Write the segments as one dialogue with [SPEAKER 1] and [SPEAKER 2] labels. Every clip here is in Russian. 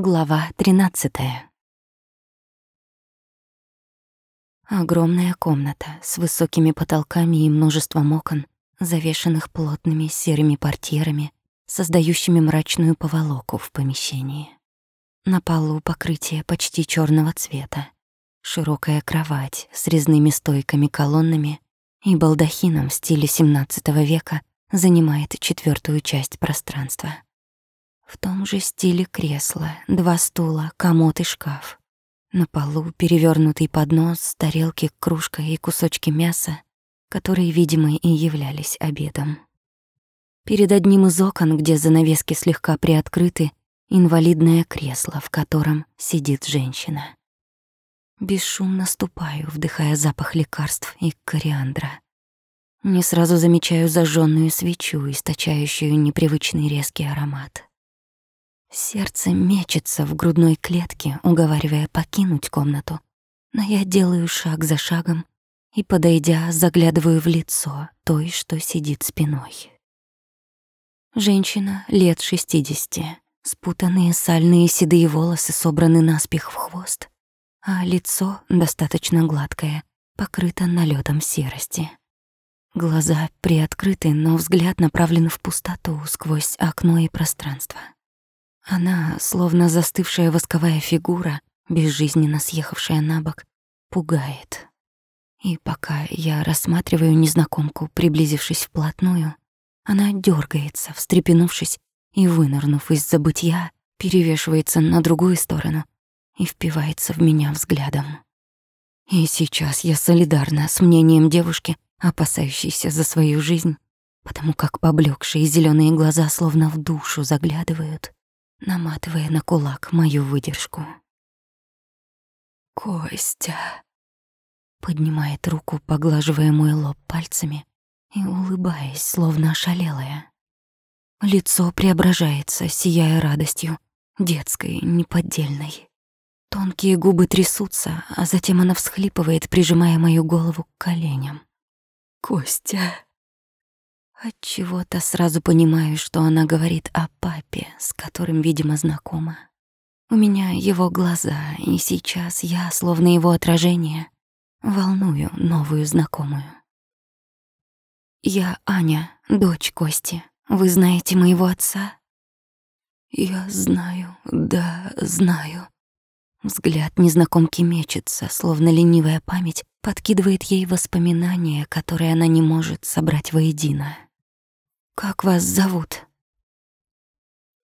[SPEAKER 1] Глава 13. Огромная комната с высокими потолками и множеством окон, завешенных плотными серыми портьерами, создающими мрачную поволоку в помещении. На полу покрытие почти черного цвета, широкая кровать с резными стойками-колоннами и балдахином в стиле XVII века занимает четвертую часть пространства. В том же стиле кресла, два стула, комод и шкаф. На полу перевернутый поднос, тарелки, кружка и кусочки мяса, которые, видимо, и являлись обедом. Перед одним из окон, где занавески слегка приоткрыты, инвалидное кресло, в котором сидит женщина. Бесшумно ступаю, вдыхая запах лекарств и кориандра. Не сразу замечаю зажженную свечу, источающую непривычный резкий аромат. Сердце мечется в грудной клетке, уговаривая покинуть комнату. Но я делаю шаг за шагом и, подойдя, заглядываю в лицо той, что сидит спиной. Женщина лет шестидесяти, спутанные сальные седые волосы собраны наспех в хвост, а лицо достаточно гладкое, покрыто налетом серости. Глаза приоткрыты, но взгляд направлен в пустоту сквозь окно и пространство. Она, словно застывшая восковая фигура, безжизненно съехавшая на бок, пугает. И пока я рассматриваю незнакомку, приблизившись вплотную, она дергается, встрепенувшись и, вынырнув из забытья, перевешивается на другую сторону и впивается в меня взглядом. И сейчас я солидарна с мнением девушки, опасающейся за свою жизнь, потому как поблекшие зеленые глаза словно в душу заглядывают наматывая на кулак мою выдержку. «Костя!» Поднимает руку, поглаживая мой лоб пальцами и улыбаясь, словно ошалелая. Лицо преображается, сияя радостью, детской, неподдельной. Тонкие губы трясутся, а затем она всхлипывает, прижимая мою голову к коленям. «Костя!» От чего-то сразу понимаю, что она говорит о папе, с которым, видимо, знакома. У меня его глаза, и сейчас я, словно его отражение, волную новую знакомую. Я Аня, дочь Кости. Вы знаете моего отца? Я знаю, да, знаю. Взгляд незнакомки мечется, словно ленивая память подкидывает ей воспоминания, которые она не может собрать воедино. Как вас зовут?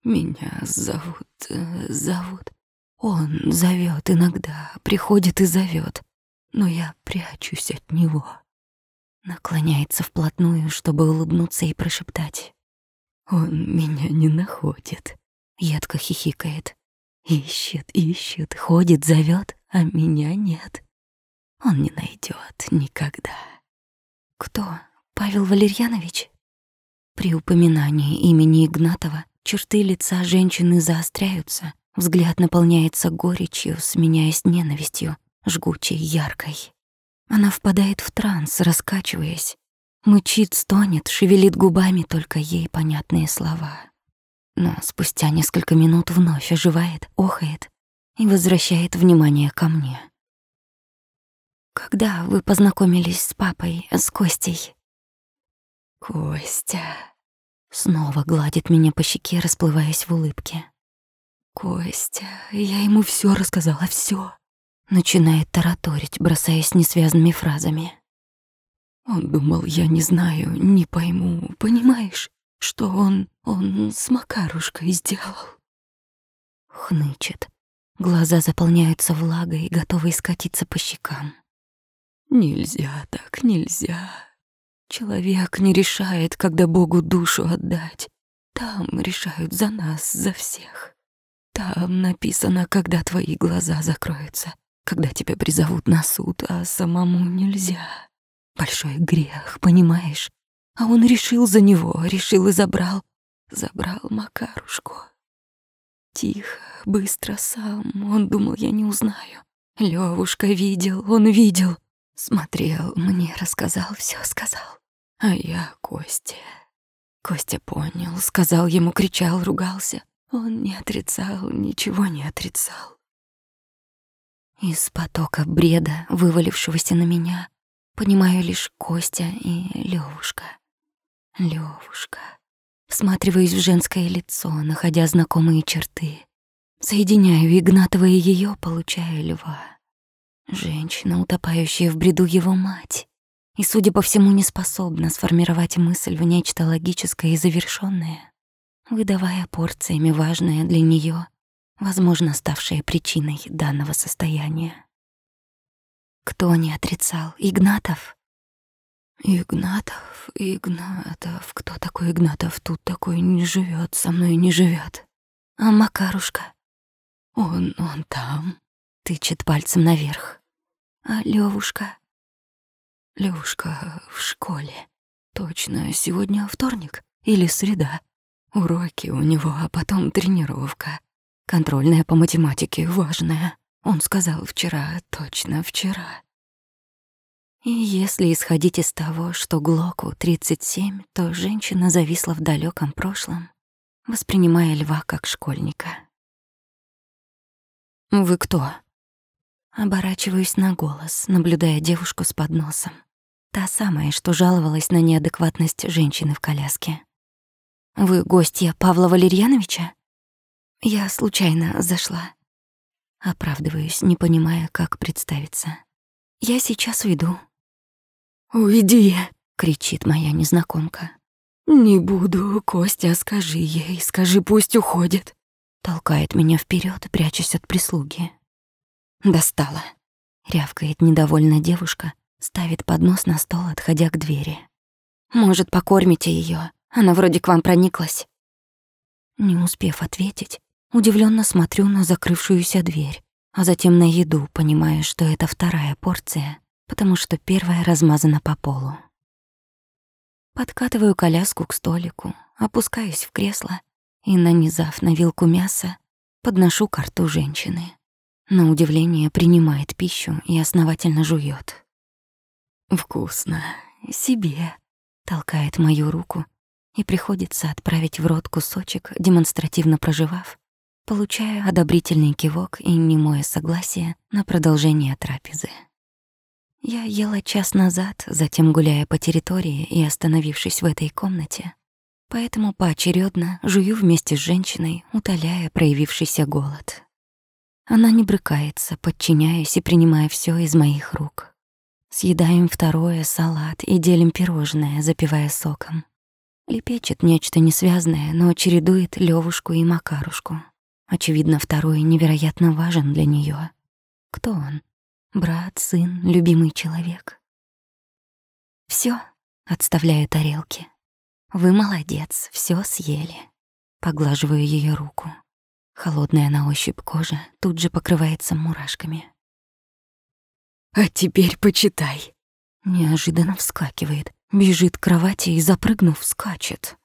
[SPEAKER 1] Меня зовут, э, зовут. Он зовет иногда, приходит и зовет, но я прячусь от него. Наклоняется вплотную, чтобы улыбнуться и прошептать. Он меня не находит. Едко хихикает. Ищет, ищет, ходит, зовет, а меня нет. Он не найдет никогда. Кто? Павел Валерьянович? При упоминании имени Игнатова черты лица женщины заостряются, взгляд наполняется горечью, сменяясь ненавистью, жгучей, яркой. Она впадает в транс, раскачиваясь, мычит, стонет, шевелит губами только ей понятные слова. Но спустя несколько минут вновь оживает, охает и возвращает внимание ко мне. «Когда вы познакомились с папой, с Костей?» Костя снова гладит меня по щеке, расплываясь в улыбке. Костя, я ему все рассказала, все. Начинает тараторить, бросаясь несвязными фразами. Он думал, я не знаю, не пойму, понимаешь, что он, он с Макарушкой сделал. Хнычет. Глаза заполняются влагой, готовые скатиться по щекам. Нельзя так, нельзя. Человек не решает, когда Богу душу отдать. Там решают за нас, за всех. Там написано, когда твои глаза закроются, когда тебя призовут на суд, а самому нельзя. Большой грех, понимаешь? А он решил за него, решил и забрал. Забрал Макарушку. Тихо, быстро сам, он думал, я не узнаю. Левушка видел, он видел. Смотрел, мне рассказал, все сказал. А я Костя. Костя понял, сказал ему, кричал, ругался. Он не отрицал, ничего не отрицал. Из потока бреда, вывалившегося на меня, понимаю лишь Костя и Левушка. Левушка. Всматриваюсь в женское лицо, находя знакомые черты. Соединяю Игнатова и ее, получаю льва. Женщина, утопающая в бреду его мать. И, судя по всему, не способна сформировать мысль в нечто логическое и завершенное выдавая порциями важное для нее, возможно, ставшее причиной данного состояния. Кто не отрицал? Игнатов? Игнатов, Игнатов. Кто такой Игнатов? Тут такой не живет, со мной не живет. А Макарушка? Он, он там. Тычет пальцем наверх. А Левушка? Левушка в школе. Точно, сегодня вторник или среда. Уроки у него, а потом тренировка. Контрольная по математике важная. Он сказал вчера, точно вчера. И если исходить из того, что Глоку 37, то женщина зависла в далеком прошлом, воспринимая льва как школьника. «Вы кто?» Оборачиваюсь на голос, наблюдая девушку с подносом. Та самая, что жаловалась на неадекватность женщины в коляске. Вы гостья Павла Валерьяновича? Я случайно зашла. Оправдываюсь, не понимая, как представиться. Я сейчас уйду. «Уйди!» — кричит моя незнакомка. «Не буду, Костя, скажи ей, скажи, пусть уходит!» Толкает меня вперед, прячась от прислуги. «Достала!» — рявкает недовольная девушка, ставит поднос на стол, отходя к двери. «Может, покормите ее? Она вроде к вам прониклась. Не успев ответить, удивленно смотрю на закрывшуюся дверь, а затем на еду, понимая, что это вторая порция, потому что первая размазана по полу. Подкатываю коляску к столику, опускаюсь в кресло и, нанизав на вилку мяса, подношу к рту женщины. На удивление принимает пищу и основательно жует. «Вкусно. Себе», — толкает мою руку и приходится отправить в рот кусочек, демонстративно проживав, получая одобрительный кивок и немое согласие на продолжение трапезы. Я ела час назад, затем гуляя по территории и остановившись в этой комнате, поэтому поочередно жую вместе с женщиной, утоляя проявившийся голод. Она не брыкается, подчиняясь и принимая все из моих рук. Съедаем второе, салат и делим пирожное, запивая соком. Лепечет нечто несвязное, но чередует Левушку и Макарушку. Очевидно, второй невероятно важен для нее. Кто он? Брат, сын, любимый человек? Все, отставляю тарелки. Вы молодец, все съели. Поглаживаю ее руку. Холодная на ощупь кожа тут же покрывается мурашками. «А теперь почитай!» Неожиданно вскакивает, Бежит к кровати и, запрыгнув, скачет.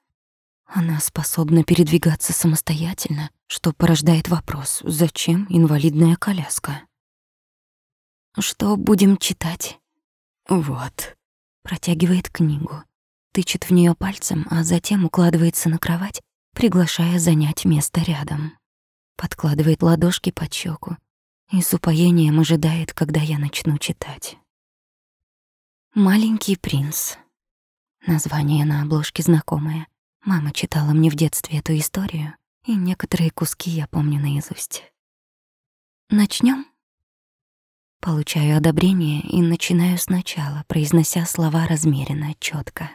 [SPEAKER 1] Она способна передвигаться самостоятельно, что порождает вопрос, зачем инвалидная коляска? Что будем читать? Вот. Протягивает книгу, тычет в нее пальцем, а затем укладывается на кровать, приглашая занять место рядом. Подкладывает ладошки под щеку и с упоением ожидает, когда я начну читать. «Маленький принц», Название на обложке знакомое. Мама читала мне в детстве эту историю, и некоторые куски я помню наизусть. Начнем. Получаю одобрение и начинаю сначала, произнося слова размеренно, четко.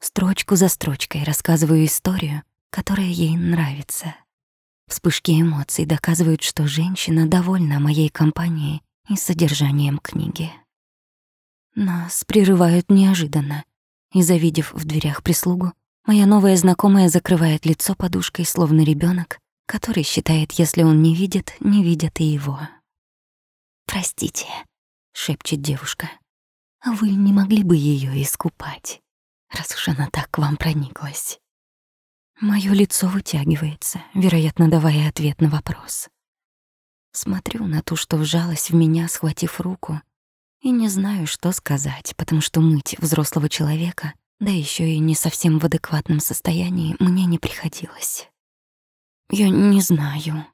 [SPEAKER 1] Строчку за строчкой рассказываю историю, которая ей нравится. Вспышки эмоций доказывают, что женщина довольна моей компанией и содержанием книги. Нас прерывают неожиданно — и, завидев в дверях прислугу, моя новая знакомая закрывает лицо подушкой, словно ребенок, который считает, если он не видит, не видят и его. «Простите», — шепчет девушка, — «а вы не могли бы ее искупать, раз уж она так к вам прониклась?» Моё лицо вытягивается, вероятно, давая ответ на вопрос. Смотрю на ту, что вжалась в меня, схватив руку, и не знаю, что сказать, потому что мыть взрослого человека, да еще и не совсем в адекватном состоянии, мне не приходилось. Я не знаю.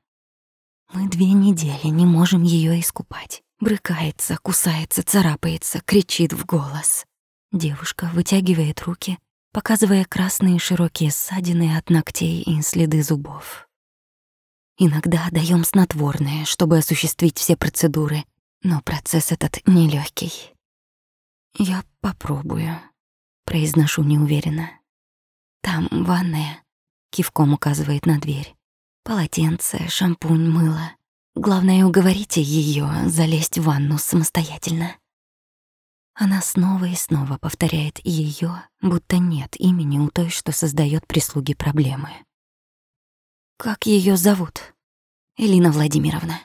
[SPEAKER 1] Мы две недели не можем ее искупать. Брыкается, кусается, царапается, кричит в голос. Девушка вытягивает руки, показывая красные широкие ссадины от ногтей и следы зубов. Иногда даем снотворное, чтобы осуществить все процедуры, но процесс этот нелегкий. Я попробую, произношу неуверенно. Там ванная, кивком указывает на дверь. Полотенце, шампунь, мыло. Главное, уговорите ее залезть в ванну самостоятельно. Она снова и снова повторяет ее, будто нет имени у той, что создает прислуги проблемы. Как ее зовут? Элина Владимировна.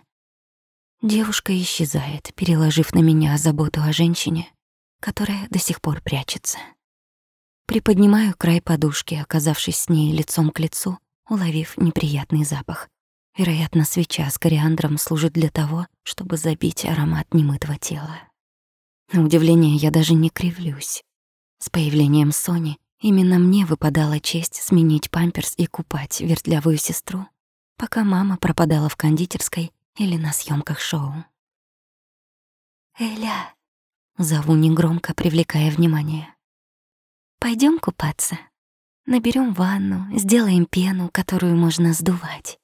[SPEAKER 1] Девушка исчезает, переложив на меня заботу о женщине, которая до сих пор прячется. Приподнимаю край подушки, оказавшись с ней лицом к лицу, уловив неприятный запах. Вероятно, свеча с кориандром служит для того, чтобы забить аромат немытого тела. На удивление я даже не кривлюсь. С появлением Сони именно мне выпадала честь сменить памперс и купать вертлявую сестру, пока мама пропадала в кондитерской или на съемках шоу. «Эля!» — зову негромко, привлекая внимание. Пойдем купаться. Наберем ванну, сделаем пену, которую можно сдувать.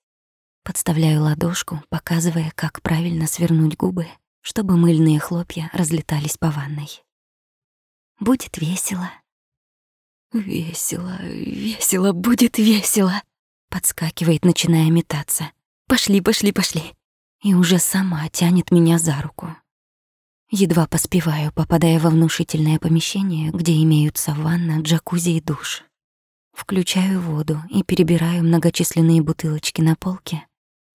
[SPEAKER 1] Подставляю ладошку, показывая, как правильно свернуть губы, чтобы мыльные хлопья разлетались по ванной. Будет весело. Весело, весело, будет весело. Подскакивает, начиная метаться. Пошли, пошли, пошли. И уже сама тянет меня за руку. Едва поспеваю, попадая во внушительное помещение, где имеются ванна, джакузи и душ. Включаю воду и перебираю многочисленные бутылочки на полке,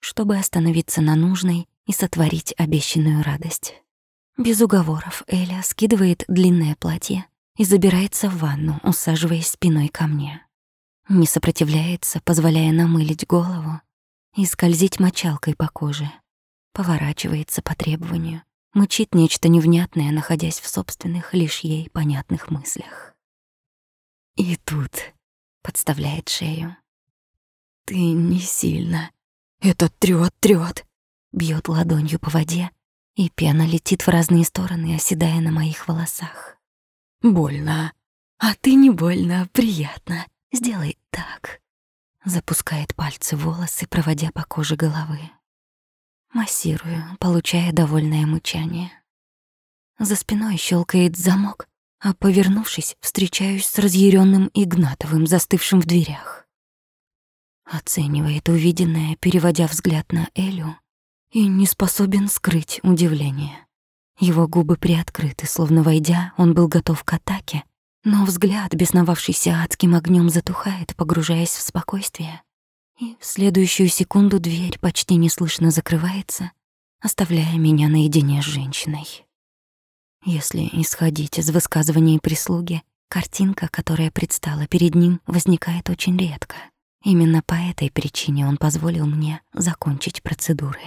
[SPEAKER 1] чтобы остановиться на нужной и сотворить обещанную радость. Без уговоров Эля скидывает длинное платье и забирается в ванну, усаживаясь спиной ко мне. Не сопротивляется, позволяя намылить голову и скользить мочалкой по коже. Поворачивается по требованию, мычит нечто невнятное, находясь в собственных, лишь ей понятных мыслях. И тут подставляет шею. Ты не сильно. Это трёт, трёт. Бьет ладонью по воде, и пена летит в разные стороны, оседая на моих волосах. Больно. А ты не больно, приятно. Сделай так. Запускает пальцы волосы, проводя по коже головы. Массирую, получая довольное мучание. За спиной щелкает замок, а повернувшись, встречаюсь с разъяренным Игнатовым, застывшим в дверях. Оценивает увиденное, переводя взгляд на Элю, и не способен скрыть удивление. Его губы приоткрыты, словно войдя, он был готов к атаке, но взгляд, бесновавшийся адским огнем, затухает, погружаясь в спокойствие и в следующую секунду дверь почти неслышно закрывается, оставляя меня наедине с женщиной. Если исходить из высказываний прислуги, картинка, которая предстала перед ним, возникает очень редко. Именно по этой причине он позволил мне закончить процедуры.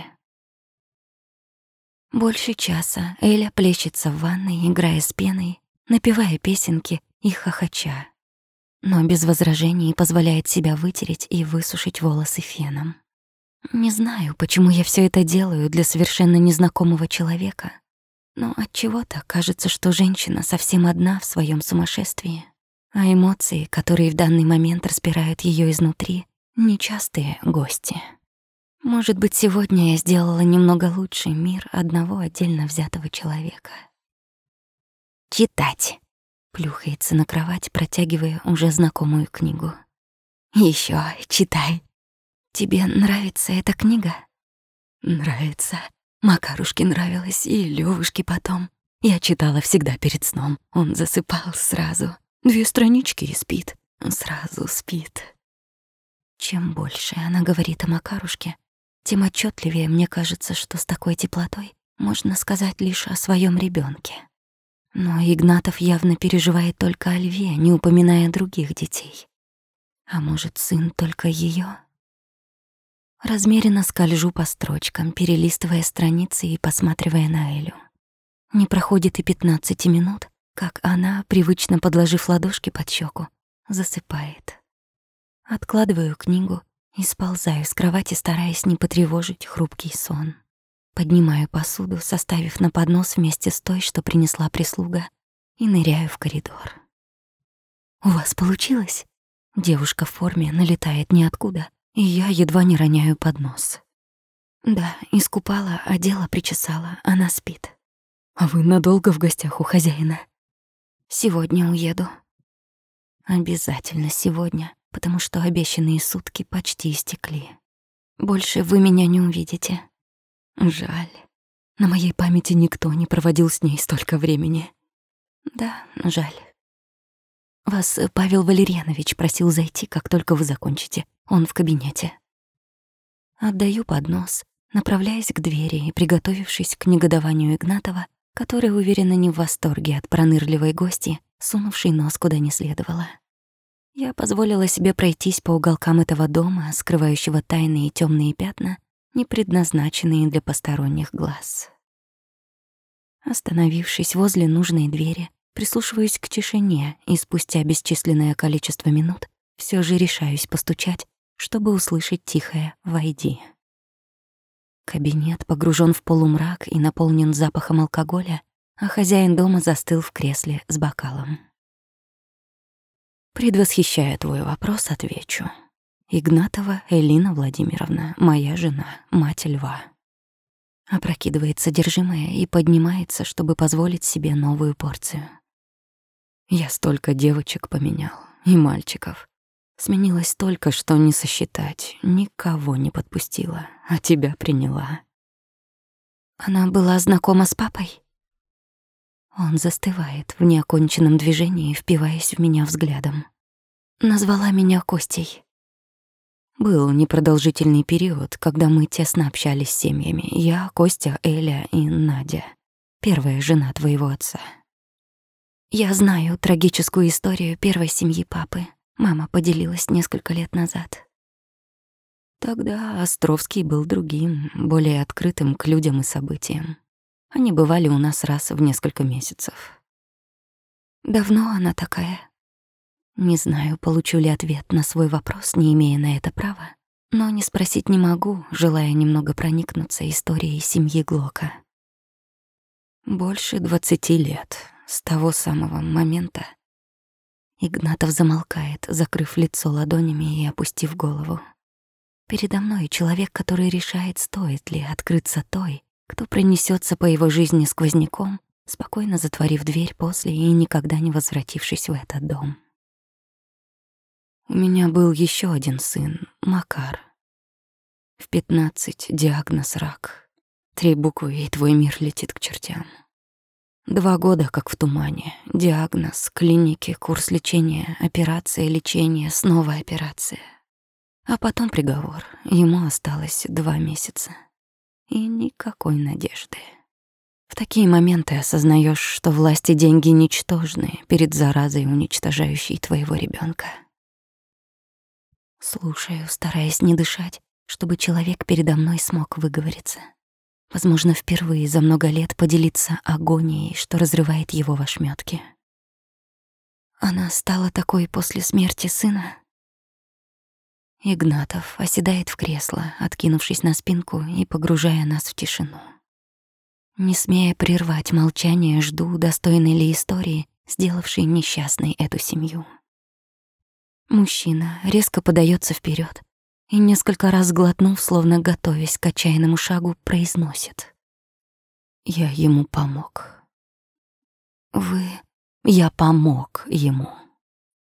[SPEAKER 1] Больше часа Эля плещется в ванной, играя с пеной, напевая песенки и хохоча но без возражений позволяет себя вытереть и высушить волосы феном. Не знаю, почему я все это делаю для совершенно незнакомого человека, но от чего-то кажется, что женщина совсем одна в своем сумасшествии, а эмоции, которые в данный момент распирают ее изнутри, нечастые гости. Может быть, сегодня я сделала немного лучше мир одного отдельно взятого человека. Читать. Плюхается на кровать, протягивая уже знакомую книгу. Еще читай. Тебе нравится эта книга? Нравится. Макарушке нравилось и Левушке потом. Я читала всегда перед сном. Он засыпал сразу. Две странички и спит. Сразу спит. Чем больше она говорит о Макарушке, тем отчетливее мне кажется, что с такой теплотой можно сказать лишь о своем ребенке. Но Игнатов явно переживает только о Льве, не упоминая других детей. А может, сын только ее? Размеренно скольжу по строчкам, перелистывая страницы и посматривая на Элю. Не проходит и пятнадцати минут, как она, привычно подложив ладошки под щеку, засыпает. Откладываю книгу и сползаю с кровати, стараясь не потревожить хрупкий сон. Поднимаю посуду, составив на поднос вместе с той, что принесла прислуга, и ныряю в коридор. «У вас получилось?» Девушка в форме налетает ниоткуда, и я едва не роняю поднос. Да, искупала, одела, причесала, она спит. А вы надолго в гостях у хозяина? Сегодня уеду. Обязательно сегодня, потому что обещанные сутки почти истекли. Больше вы меня не увидите. Жаль. На моей памяти никто не проводил с ней столько времени. Да, жаль. Вас Павел Валерьянович просил зайти, как только вы закончите. Он в кабинете. Отдаю поднос, направляясь к двери и приготовившись к негодованию Игнатова, который, уверенно, не в восторге от пронырливой гости, сунувшей нос куда не следовало. Я позволила себе пройтись по уголкам этого дома, скрывающего тайные темные пятна, не предназначенные для посторонних глаз. Остановившись возле нужной двери, прислушиваюсь к тишине и спустя бесчисленное количество минут все же решаюсь постучать, чтобы услышать тихое «Войди». Кабинет погружен в полумрак и наполнен запахом алкоголя, а хозяин дома застыл в кресле с бокалом. Предвосхищая твой вопрос, отвечу. Игнатова Элина Владимировна, моя жена, мать льва. Опрокидывает содержимое и поднимается, чтобы позволить себе новую порцию. Я столько девочек поменял, и мальчиков. Сменилось столько, что не сосчитать, никого не подпустила, а тебя приняла. Она была знакома с папой? Он застывает в неоконченном движении, впиваясь в меня взглядом. Назвала меня Костей. Был непродолжительный период, когда мы тесно общались с семьями. Я, Костя, Эля и Надя. Первая жена твоего отца. Я знаю трагическую историю первой семьи папы. Мама поделилась несколько лет назад. Тогда Островский был другим, более открытым к людям и событиям. Они бывали у нас раз в несколько месяцев. Давно она такая? Не знаю, получу ли ответ на свой вопрос, не имея на это права, но не спросить не могу, желая немного проникнуться историей семьи Глока. Больше двадцати лет, с того самого момента. Игнатов замолкает, закрыв лицо ладонями и опустив голову. Передо мной человек, который решает, стоит ли открыться той, кто пронесется по его жизни сквозняком, спокойно затворив дверь после и никогда не возвратившись в этот дом. У меня был еще один сын, Макар. В пятнадцать диагноз рак. Три буквы, и твой мир летит к чертям. Два года как в тумане. Диагноз, клиники, курс лечения, операция, лечение, снова операция. А потом приговор. Ему осталось два месяца и никакой надежды. В такие моменты осознаешь, что власть и деньги ничтожны перед заразой, уничтожающей твоего ребенка. Слушаю, стараясь не дышать, чтобы человек передо мной смог выговориться. Возможно, впервые за много лет поделиться агонией, что разрывает его в ошметке. Она стала такой после смерти сына, Игнатов оседает в кресло, откинувшись на спинку и погружая нас в тишину. Не смея прервать молчание, жду, достойной ли истории, сделавшей несчастной эту семью. Мужчина резко подается вперед и, несколько раз глотнув, словно готовясь к отчаянному шагу, произносит. «Я ему помог». «Вы...» «Я помог ему»,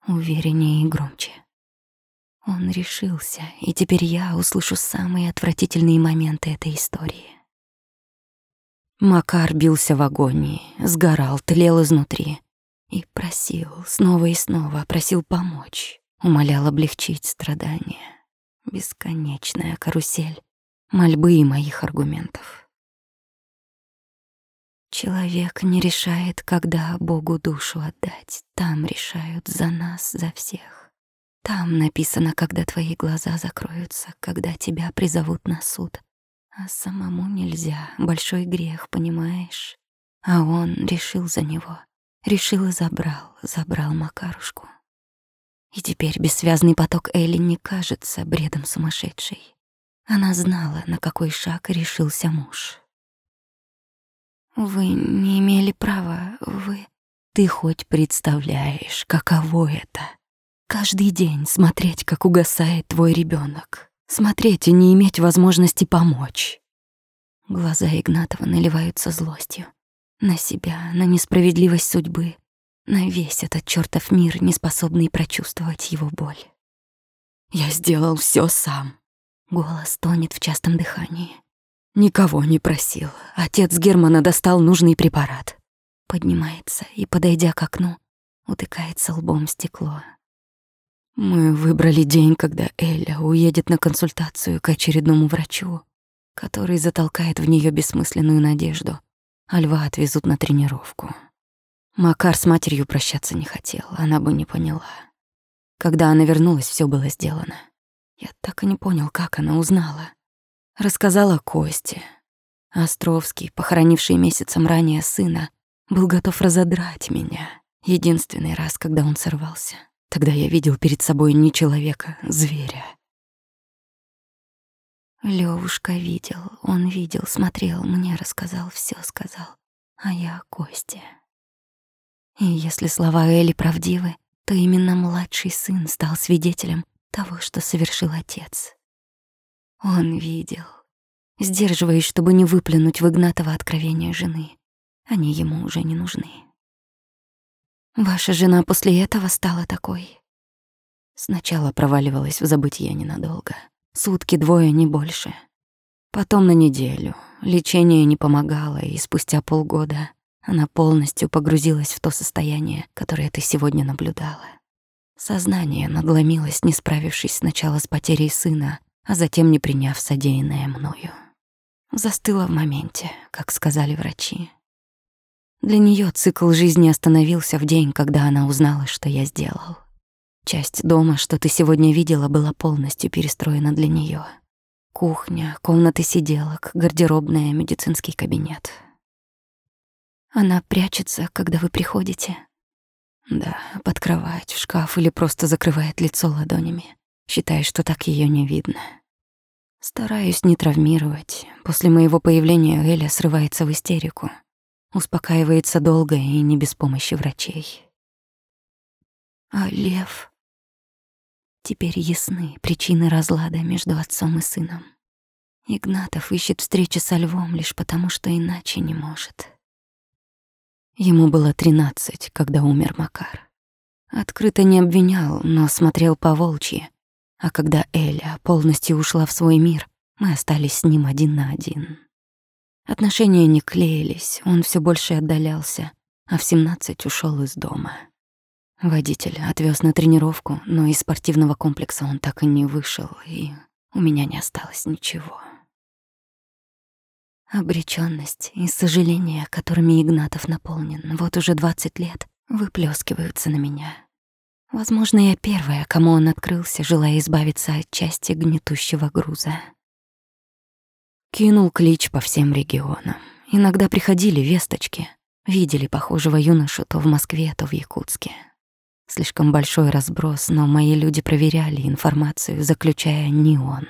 [SPEAKER 1] увереннее и громче. Он решился, и теперь я услышу самые отвратительные моменты этой истории. Макар бился в агонии, сгорал, тлел изнутри. И просил, снова и снова просил помочь, умолял облегчить страдания. Бесконечная карусель мольбы и моих аргументов. Человек не решает, когда Богу душу отдать. Там решают за нас, за всех. Там написано, когда твои глаза закроются, когда тебя призовут на суд. А самому нельзя, большой грех, понимаешь? А он решил за него, решил и забрал, забрал Макарушку. И теперь бессвязный поток Элли не кажется бредом сумасшедшей. Она знала, на какой шаг решился муж. «Вы не имели права, вы...» «Ты хоть представляешь, каково это? Каждый день смотреть, как угасает твой ребенок, Смотреть и не иметь возможности помочь». Глаза Игнатова наливаются злостью. На себя, на несправедливость судьбы, на весь этот чёртов мир, не способный прочувствовать его боль. «Я сделал всё сам», — голос тонет в частом дыхании. «Никого не просил. Отец Германа достал нужный препарат». Поднимается и, подойдя к окну, утыкается лбом в стекло. Мы выбрали день, когда Эля уедет на консультацию к очередному врачу, который затолкает в неё бессмысленную надежду, а льва отвезут на тренировку. Макар с матерью прощаться не хотел, она бы не поняла. Когда она вернулась, все было сделано. Я так и не понял, как она узнала. Рассказала Косте. Островский, похоронивший месяцем ранее сына, был готов разодрать меня. Единственный раз, когда он сорвался. Тогда я видел перед собой не человека, зверя. Левушка видел, он видел, смотрел, мне рассказал, все сказал, а я Косте. И если слова Эли правдивы, то именно младший сын стал свидетелем того, что совершил отец. Он видел, сдерживаясь, чтобы не выплюнуть в Игнатова откровения жены. Они ему уже не нужны. Ваша жена после этого стала такой. Сначала проваливалась в забытье ненадолго. Сутки, двое, не больше. Потом на неделю. Лечение не помогало, и спустя полгода она полностью погрузилась в то состояние, которое ты сегодня наблюдала. Сознание надломилось, не справившись сначала с потерей сына, а затем не приняв содеянное мною. Застыла в моменте, как сказали врачи. Для нее цикл жизни остановился в день, когда она узнала, что я сделал. Часть дома, что ты сегодня видела, была полностью перестроена для нее. Кухня, комнаты сиделок, гардеробная, медицинский кабинет — она прячется, когда вы приходите. Да, под кровать, в шкаф или просто закрывает лицо ладонями, считая, что так ее не видно. Стараюсь не травмировать. После моего появления Эля срывается в истерику. Успокаивается долго и не без помощи врачей. А Лев... Теперь ясны причины разлада между отцом и сыном. Игнатов ищет встречи со Львом лишь потому, что иначе не может. Ему было тринадцать, когда умер Макар. Открыто не обвинял, но смотрел по-волчьи. А когда Эля полностью ушла в свой мир, мы остались с ним один на один. Отношения не клеились, он все больше отдалялся, а в семнадцать ушел из дома. Водитель отвез на тренировку, но из спортивного комплекса он так и не вышел, и у меня не осталось ничего. Обречённость и сожаление, которыми Игнатов наполнен вот уже двадцать лет, выплескиваются на меня. Возможно, я первая, кому он открылся, желая избавиться от части гнетущего груза. Кинул клич по всем регионам. Иногда приходили весточки. Видели похожего юношу то в Москве, то в Якутске. Слишком большой разброс, но мои люди проверяли информацию, заключая «не он».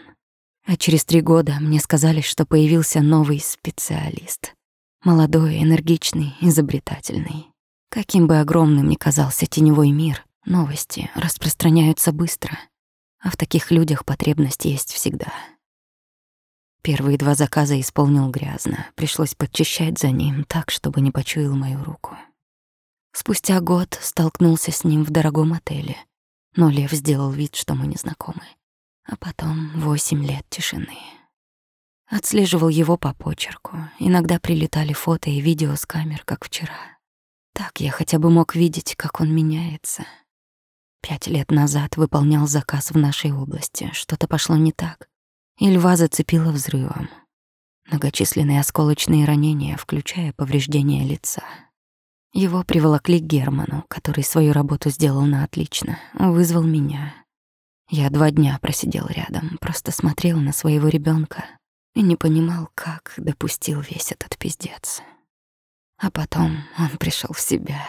[SPEAKER 1] А через три года мне сказали, что появился новый специалист. Молодой, энергичный, изобретательный. Каким бы огромным ни казался теневой мир, новости распространяются быстро, а в таких людях потребность есть всегда. Первые два заказа исполнил грязно, пришлось подчищать за ним так, чтобы не почуял мою руку. Спустя год столкнулся с ним в дорогом отеле, но Лев сделал вид, что мы не знакомы а потом восемь лет тишины. Отслеживал его по почерку. Иногда прилетали фото и видео с камер, как вчера. Так я хотя бы мог видеть, как он меняется. Пять лет назад выполнял заказ в нашей области. Что-то пошло не так. И льва зацепило взрывом. Многочисленные осколочные ранения, включая повреждения лица. Его приволокли к Герману, который свою работу сделал на отлично. Вызвал меня. Я два дня просидел рядом, просто смотрел на своего ребенка и не понимал, как допустил весь этот пиздец. А потом он пришел в себя.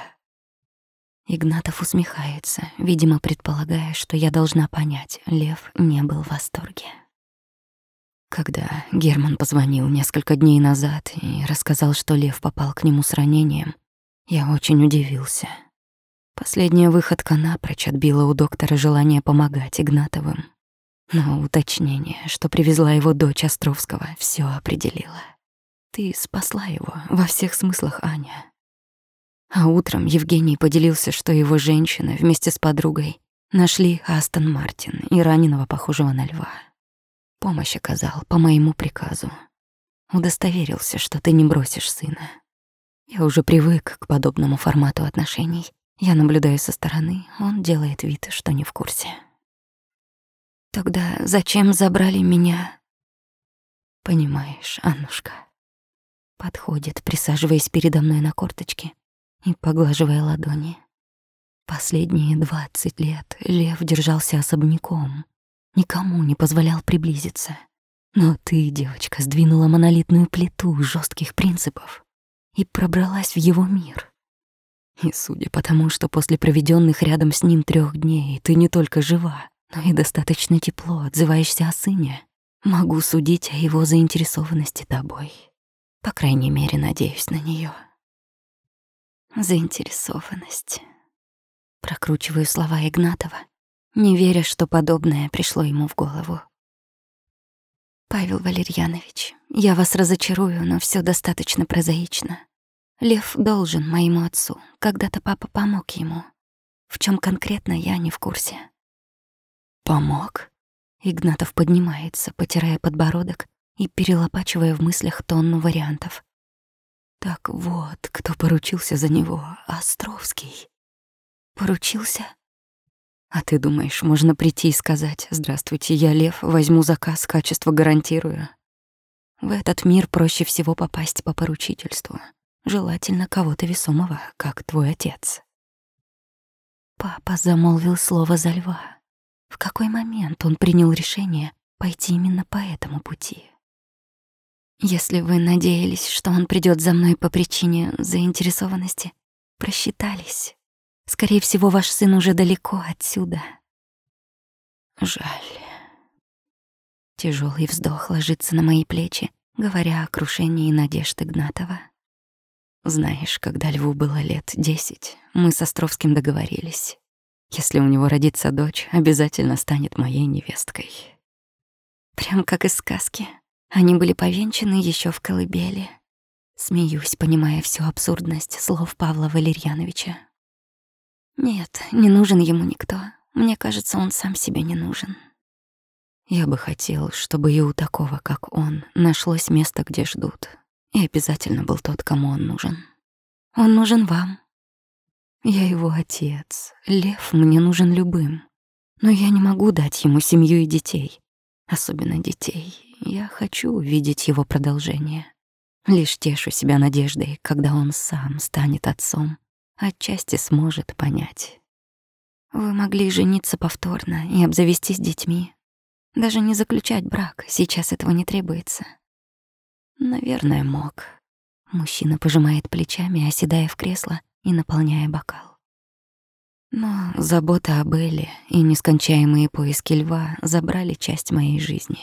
[SPEAKER 1] Игнатов усмехается, видимо, предполагая, что я должна понять, Лев не был в восторге. Когда Герман позвонил несколько дней назад и рассказал, что Лев попал к нему с ранением, я очень удивился. Последняя выходка напрочь отбила у доктора желание помогать Игнатовым. Но уточнение, что привезла его дочь Островского, все определило. Ты спасла его во всех смыслах, Аня. А утром Евгений поделился, что его женщина вместе с подругой нашли Астон Мартин и раненого, похожего на льва. Помощь оказал по моему приказу. Удостоверился, что ты не бросишь сына. Я уже привык к подобному формату отношений. Я наблюдаю со стороны, он делает вид, что не в курсе. Тогда зачем забрали меня? Понимаешь, Аннушка. Подходит, присаживаясь передо мной на корточки и поглаживая ладони. Последние двадцать лет Лев держался особняком, никому не позволял приблизиться. Но ты, девочка, сдвинула монолитную плиту жестких принципов и пробралась в его мир. И судя по тому, что после проведенных рядом с ним трех дней ты не только жива, но и достаточно тепло отзываешься о сыне, могу судить о его заинтересованности тобой. По крайней мере, надеюсь на нее. Заинтересованность. Прокручиваю слова Игнатова, не веря, что подобное пришло ему в голову. Павел Валерьянович, я вас разочарую, но все достаточно прозаично. Лев должен моему отцу. Когда-то папа помог ему. В чем конкретно, я не в курсе. Помог? Игнатов поднимается, потирая подбородок и перелопачивая в мыслях тонну вариантов. Так вот, кто поручился за него, Островский. Поручился? А ты думаешь, можно прийти и сказать «Здравствуйте, я Лев, возьму заказ, качество гарантирую». В этот мир проще всего попасть по поручительству. Желательно кого-то весомого, как твой отец. Папа замолвил слово за льва. В какой момент он принял решение пойти именно по этому пути? Если вы надеялись, что он придёт за мной по причине заинтересованности, просчитались. Скорее всего, ваш сын уже далеко отсюда. Жаль. Тяжелый вздох ложится на мои плечи, говоря о крушении надежд Игнатова. Знаешь, когда Льву было лет десять, мы с Островским договорились. Если у него родится дочь, обязательно станет моей невесткой. Прям как из сказки. Они были повенчаны еще в колыбели. Смеюсь, понимая всю абсурдность слов Павла Валерьяновича. Нет, не нужен ему никто. Мне кажется, он сам себе не нужен. Я бы хотел, чтобы и у такого, как он, нашлось место, где ждут. И обязательно был тот, кому он нужен. Он нужен вам. Я его отец. Лев мне нужен любым. Но я не могу дать ему семью и детей. Особенно детей. Я хочу увидеть его продолжение. Лишь тешу себя надеждой, когда он сам станет отцом, отчасти сможет понять. Вы могли жениться повторно и обзавестись детьми. Даже не заключать брак, сейчас этого не требуется. Наверное, мог. Мужчина пожимает плечами, оседая в кресло и наполняя бокал. Но забота об Элле и нескончаемые поиски льва забрали часть моей жизни.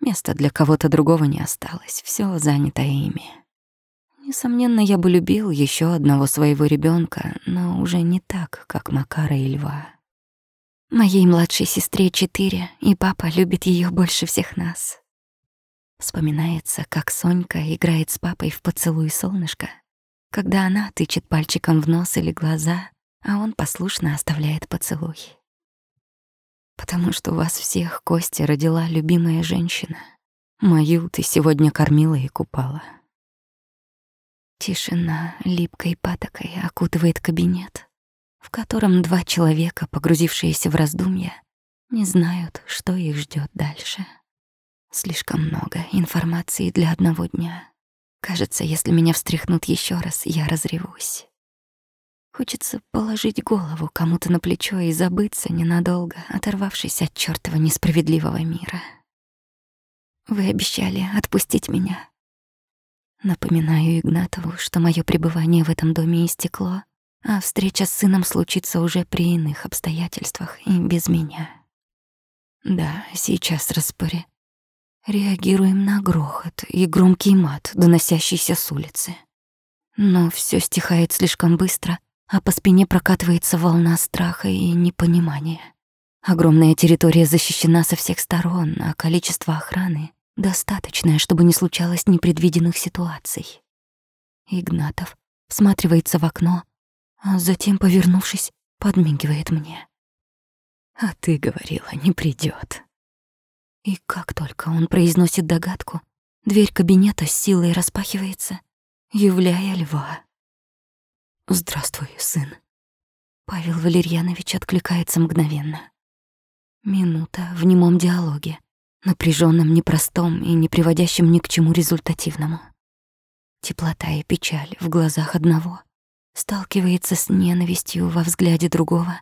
[SPEAKER 1] Места для кого-то другого не осталось, все занято ими. Несомненно, я бы любил еще одного своего ребенка, но уже не так, как Макара и Льва. Моей младшей сестре четыре, и папа любит ее больше всех нас. Вспоминается, как Сонька играет с папой в поцелуй солнышко, когда она тычет пальчиком в нос или глаза, а он послушно оставляет поцелуй. Потому что вас всех Костя родила любимая женщина. Мою ты сегодня кормила и купала. Тишина липкой патокой окутывает кабинет, в котором два человека, погрузившиеся в раздумья, не знают, что их ждет дальше. Слишком много информации для одного дня. Кажется, если меня встряхнут еще раз, я разревусь. Хочется положить голову кому-то на плечо и забыться ненадолго, оторвавшись от чёртова несправедливого мира. Вы обещали отпустить меня. Напоминаю Игнатову, что моё пребывание в этом доме истекло, а встреча с сыном случится уже при иных обстоятельствах и без меня. Да, сейчас распори. Реагируем на грохот и громкий мат, доносящийся с улицы. Но все стихает слишком быстро, а по спине прокатывается волна страха и непонимания. Огромная территория защищена со всех сторон, а количество охраны достаточное, чтобы не случалось непредвиденных ситуаций. Игнатов всматривается в окно, а затем, повернувшись, подмигивает мне. «А ты говорила, не придет. И как только он произносит догадку, дверь кабинета с силой распахивается, являя льва. «Здравствуй, сын». Павел Валерьянович откликается мгновенно. Минута в немом диалоге, напряженном, непростом и не приводящем ни к чему результативному. Теплота и печаль в глазах одного сталкивается с ненавистью во взгляде другого,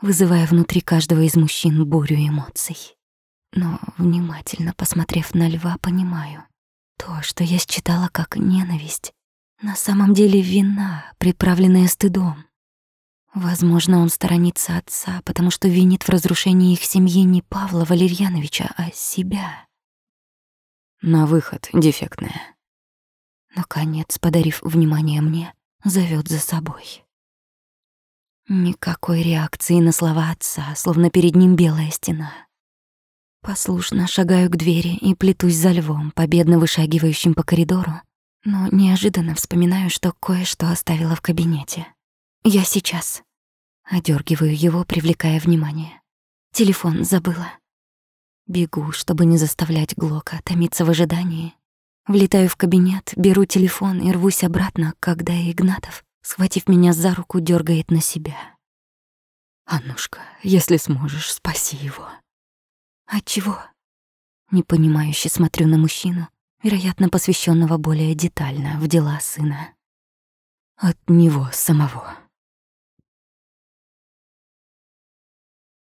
[SPEAKER 1] вызывая внутри каждого из мужчин бурю эмоций. Но, внимательно посмотрев на льва, понимаю, то, что я считала как ненависть, на самом деле вина, приправленная стыдом. Возможно, он сторонится отца, потому что винит в разрушении их семьи не Павла Валерьяновича, а себя. На выход, дефектная. Наконец, подарив внимание мне, зовет за собой. Никакой реакции на слова отца, словно перед ним белая стена. Послушно шагаю к двери и плетусь за львом, победно вышагивающим по коридору, но неожиданно вспоминаю, что кое-что оставила в кабинете. Я сейчас. Одергиваю его, привлекая внимание. Телефон забыла. Бегу, чтобы не заставлять Глока томиться в ожидании, Влетаю в кабинет, беру телефон и рвусь обратно, когда Игнатов, схватив меня за руку, дергает на себя. «Аннушка, если сможешь, спаси его». «От чего?» Непонимающе смотрю на мужчину, вероятно, посвященного более детально в дела сына. «От него самого».